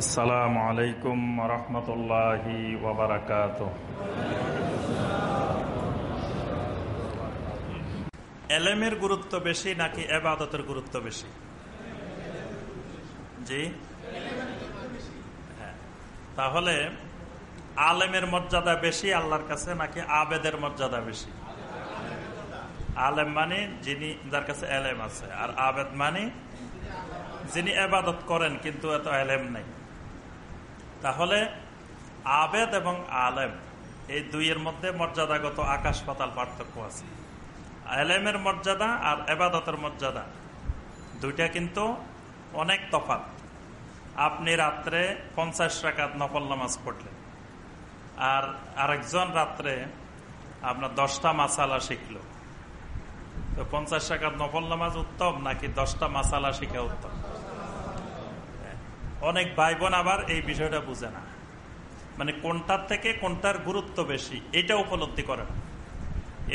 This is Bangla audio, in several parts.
আসসালামু আলাইকুম রহমতুল্লাহি ওবরাকাত এলেমের গুরুত্ব বেশি নাকি এবাদতের গুরুত্ব বেশি? জি? হ্যাঁ। তাহলে আলেমের মর্যাদা বেশি আল্লাহর কাছে নাকি আবেদের মর্যাদা বেশি? আলেম মানে যিনি যার কাছে এলেম আছে, আর আবেদ মানে যিনি এবাদত করেন কিন্তু এত এলেম নেই। তাহলে আবেদ এবং আলেম, এই দুইয়ের মধ্যে মর্যাদাগত আকাশ পাতাল পার্থক্য আছে। আলেমের মর্যাদা আর এবাদতের মর্যাদা। দুইটা কিন্তু অনেক তফাত আপনি রাত্রে পঞ্চাশ টাকাত নফল নামাজ পড়লেন। আর আরেকজন রাত্রে আপনার দশটা মাসালা শিখল। তো পঞ্চাশ টাকার নফল নামাজ উত্তম নাকি দশটা মাসালা শিখা উত্তম? অনেক ভাই বোন আবার এই বিষয়টা বুঝে না। মানে কোনটার থেকে কোনটার গুরুত্ব বেশি, এটা উপলব্ধি করে না।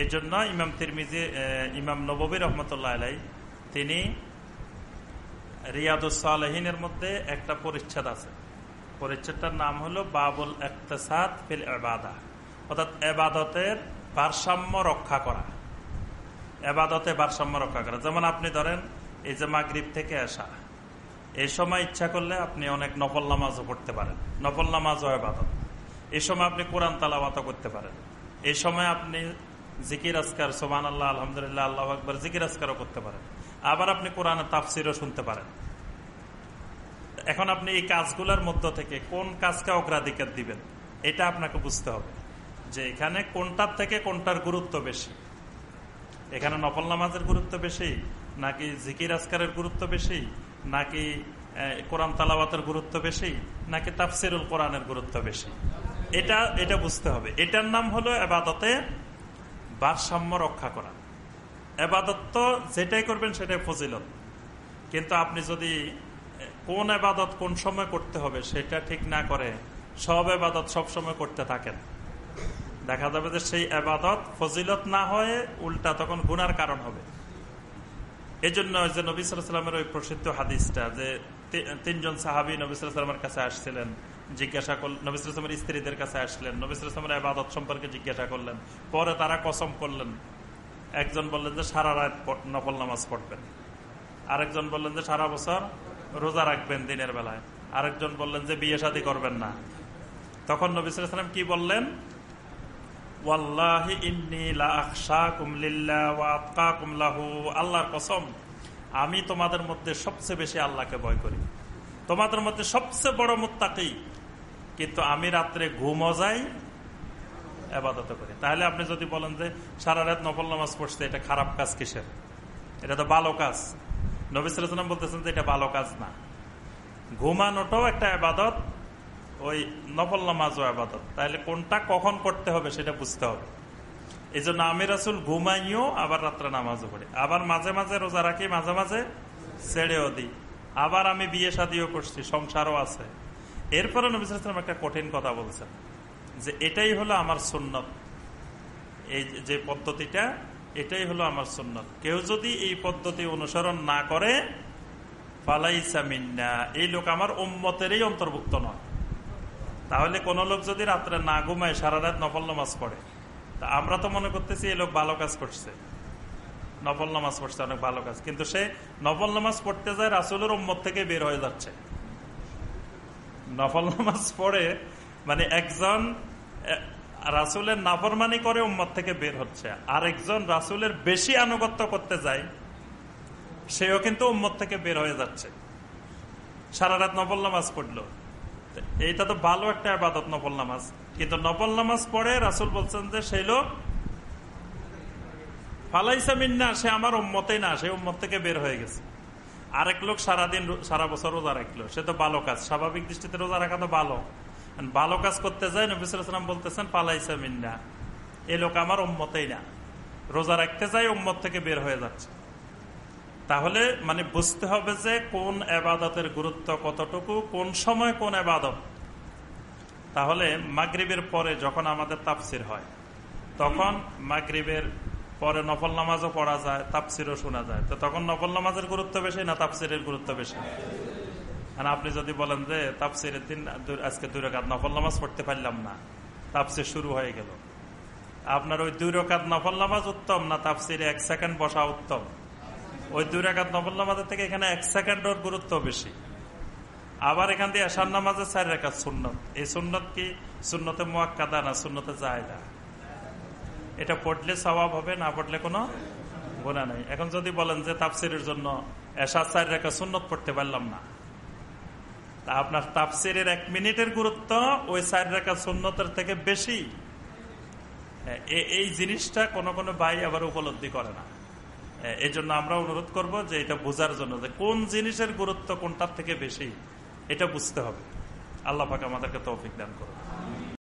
এই জন্য ইমাম তিরমিজি ইমাম নবী রহমতুল্লাহ আলাই তিনি রিয়াদুসালহিনের মধ্যে একটা পরিচ্ছেদ আছে। পরিচ্ছেদটার নাম হলো বাবুল একতেসাদ ফিল এবাদা অর্থাৎ এবাদতের ভারসাম্য রক্ষা করা। এবাদতে ভারসাম্য রক্ষা করা। যেমন আপনি ধরেন, এই যে মাগরীব থেকে আসা এই সময় ইচ্ছা করলে আপনি অনেক নফল নামাজও পড়তে পারেন। নফল নামাজও এবাদত এই সময় আপনি কোরআন তালাবাত করতে পারেন। এই সময় আপনি জিকির আসকার সোমান আল্লাহ আলহামদুলিল্লাহ, আল্লাহ আকবর, জিকির আসকারও করতে পারেন। আবার আপনি কোরআনের তাফসিরও শুনতে পারেন। এখন আপনি এই কাজগুলোর মধ্য থেকে কোন কাজকে অগ্রাধিকার দিবেন, এটা আপনাকে বুঝতে হবে যে এখানে কোনটার থেকে কোনটার গুরুত্ব বেশি। এখানে নফল নামাজের গুরুত্ব বেশি নাকি জিকির আসকারের গুরুত্ব বেশি? নাকি কোরআন তালাবাতের গুরুত্ব বেশি, নাকি তাফসিরুল কোরআনের গুরুত্ব বেশি? এটা এটা বুঝতে হবে। এটার নাম হলো এবাদতে ভারসাম্য রক্ষা করা। এবাদত তো যেটাই করবেন সেটাই ফজিলত। কিন্তু আপনি যদি কোন এবাদত কোন সময় করতে হবে সেটা ঠিক না করে সব এবাদত সব সময় করতে থাকেন। দেখা যাবে যে সেই আবাদত ফজিলত না হয়ে উল্টা তখন গুনার কারণ হবে। এই জন্য যে নবিসামের ওই প্রসিদ্ধ হাদিসটা যে তিনজন সাহাবি নবিসামের কাছে আসছিলেন, জিজ্ঞাসা করলেন নবিসামের স্ত্রীদের কাছে আসলেন নবিসামের আবাদত সম্পর্কে জিজ্ঞাসা করলেন, পরে তারা কসম করলেন। একজন বললেন যে সারা রাত নফল নামাজ পড়বেন। আরেকজন বললেন যে সারা বছর রোজা রাখবেন দিনের বেলায়। আরেকজন বললেন যে বিয়ে শাদী করবেন না। তখন নবিসাম কি বললেন? কসম, আমি তোমাদের মধ্যে সবচেয়ে বেশি আল্লাহকে ভয় করি। তোমাদের মধ্যে সবচেয়ে বড় মুত্তাকি, কিন্তু আমি রাত্রে ঘুমও যাই আবাদত করি। তাহলে আপনি যদি বলেন যে সারা রাত নফল নামাজ পড়ছে, এটা খারাপ কাজ কিসের? এটা তো ভালো কাজ। নবিসাম বলতেছেন যে এটা ভালো কাজ না। ঘুমানোটাও একটা আবাদত ওই নফল নামাজও আবাদত। তাহলে কোনটা কখন করতে হবে সেটা বুঝতে হবে। এই জন্য আমি রাসুল ঘুমাইও, আবার রাত্রে নামাজও পড়ি। আবার মাঝে মাঝে রোজা রাখি, মাঝে মাঝে ছেড়েও দিই। আবার আমি বিয়ে শাদিও করছি, সংসারও আছে। এরপরে নবিসাম একটা কঠিন কথা বলছেন, যে এটাই হলো আমার সুন্নত। এই যে পদ্ধতিটা, এটাই হলো আমার সুন্নত। কেউ যদি এই পদ্ধতি অনুসরণ না করে, ফালাইসা মিন্না। এই লোক আমার উম্মতেরই অন্তর্ভুক্ত নয়। তাহলে কোন লোক যদি রাত্রে না ঘুমায়, সারা রাত নফল নামাজ পড়ে। তা আমরা তো মনে করতেছি এই লোক ভালো কাজ করছে। নফল নামাজ পড়ছে, অনেক ভালো কাজ। কিন্তু সে নফল নামাজ পড়তে যায় রাসুলের উম্মত থেকে বের হয়ে যাচ্ছে। নফল নামাজ পড়ে মানে একজন রাসুলের নাফরমানি করে উম্মত থেকে বের হচ্ছে। আরেকজন রাসুলের বেশি আনুগত্য করতে যায়, সেও কিন্তু উম্মত থেকে বের হয়ে যাচ্ছে। সারা রাত নফল নামাজ পড়ল। এইটা তো ভালো একটা আবাদত, নফল নামাজ। কিন্তু নফল নামাজ পড়ে রাসুল বলছেন যে সেই লোক ফালাইসা মিন্না, সে আমার উম্মতেই না, সে উম্মত থেকে বের হয়ে গেছে। আরেক লোক সারাদিন সারা বছর রোজা রাখল। সে তো ভালো কাজ, স্বাভাবিক দৃষ্টিতে রোজা রাখা তো ভালো। ভালো কাজ করতে যায় নবিসাম বলতেছেন পালাইসা মিন্না, এ লোক আমার উম্মতেই না। রোজা রাখতে যায়, উম্মত থেকে বের হয়ে যাচ্ছে। তাহলে মানে বুঝতে হবে যে কোন এবাদতের গুরুত্ব কতটুকু, কোন সময় কোন এবাদত। তাহলে মাগরীবের পরে যখন আমাদের তাপসির হয়, তখন মাগরীবের পরে নফল নামাজও পড়া যায় তাপসিরও শোনা যায়। তো তখন নফল নামাজের গুরুত্ব বেশি না তাপসিরের গুরুত্ব বেশি? আর আপনি যদি বলেন যে তাপসিরের দিন আজকে দুই রকাত নফল নামাজ পড়তে পারলাম না তাপসির শুরু হয়ে গেল। আপনার ওই দুই রকাত নফল নামাজ উত্তম না তাপসিরে এক সেকেন্ড বসা উত্তম? ওই দুই রাকাত নফল নামাজের থেকে এখানে এক সেকেন্ডের গুরুত্ব বেশি। আবার এখান দিয়ে আসার নামাজে চার রেখাত সুন্নত। এই সুন্নত কি? সুন্নতে মোয়াক্কাদা না সুন্নতে জায়দা। এটা পড়লে স্বভাব হবে না পড়লে কোনো গোনা নেই। এখন যদি বলেন যে তাপসিরের জন্য এসার চার রেখা সুন্নত পড়তে পারলাম না তা আপনার তাপসিরের এক মিনিটের গুরুত্ব ওই চার রেখা সুন্নতের থেকে বেশি। হ্যাঁ, এই জিনিসটা কোনো কোনো ভাই আবার উপলব্ধি করে না। এই জন্য আমরা অনুরোধ করব যে এটা বোঝার জন্য যে কোন জিনিসের গুরুত্ব কোনটার থেকে বেশি, এটা বুঝতে হবে। আল্লাহ পাকে আমাদেরকে তৌফিক দান করুন।